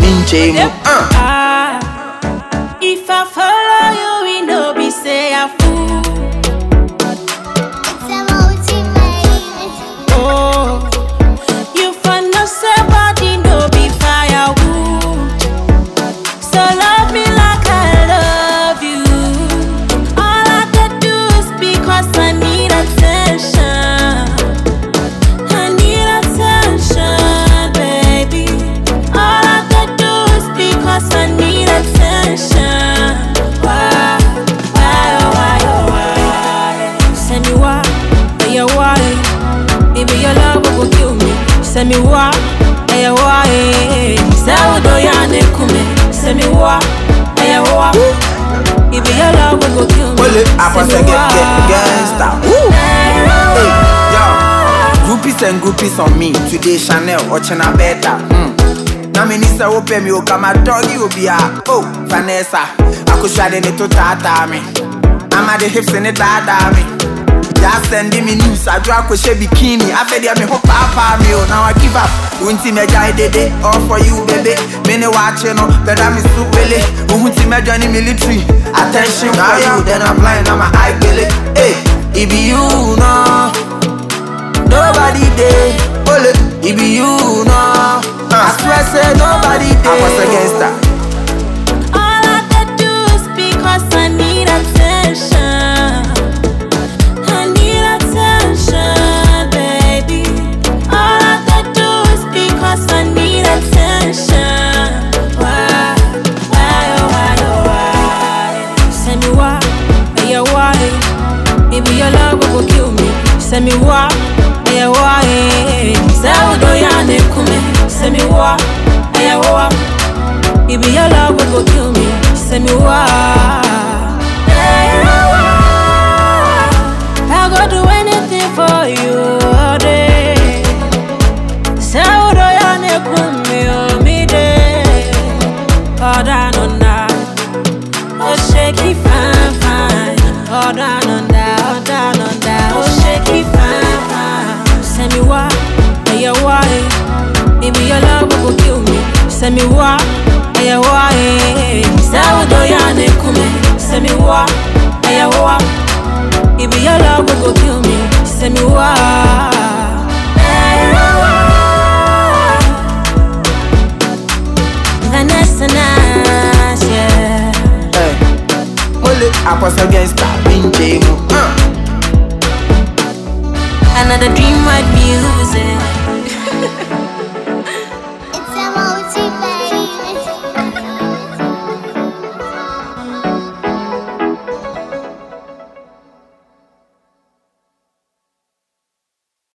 Ninja mu. Uh. Ah, if I follow you, we know be say I fool. Oh, you no somebody no be firewood. So love me why? Maybe your love will kill me. Bullet, Send Apostle me ga- ga- why. gangster. Woo. Hey, yo. Groupies and groupies on me. Today Chanel, watching a better. Mm. Na me nisa ope mi oka my doggy obi a. Oh, Vanessa. Ako shade ne to tata me. Ama the hips in it tata me. Just sending me news. I draw with she bikini. I fed ya me ho papa me oh. Now I give up. Unti me jai dede. All for you baby. Me ne watch no. Better me soup wele. Unti me join the military. Attention for you. Then I'm blind. I'm a eye billy. Hey, it be you no. Nobody there. Ole, it be you no. Ah. I swear say nobody there. I was against that. Why? Maybe your love will kill me. Send me why, yeah, why? Say what do ya ne kume? Send me why, yeah, why? Your love will kill me. Send me why. I go do anything for you Maybe your love go kill me. Send me why, yeah why? Say what do you need kume? Send me why, yeah why? Maybe your love go kill me. Send me why. Vanessa yeah. Hey, Ole, Apostle gangster, ninja mu.